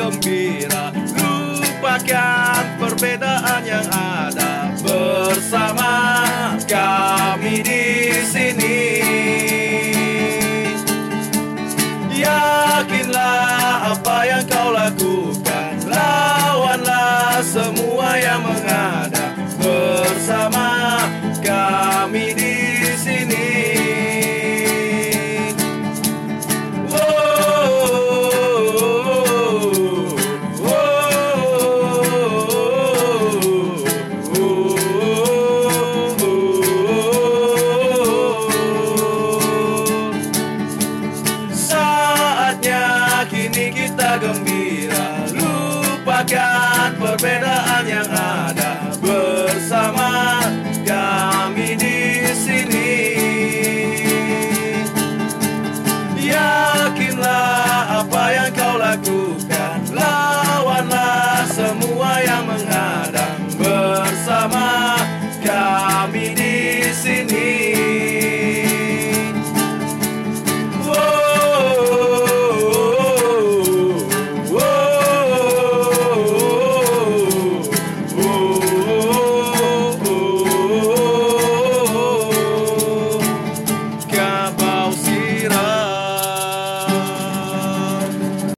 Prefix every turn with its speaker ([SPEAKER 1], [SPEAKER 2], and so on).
[SPEAKER 1] gembira gembira. Lupakan perbedaan yang ada Bersama. Kami di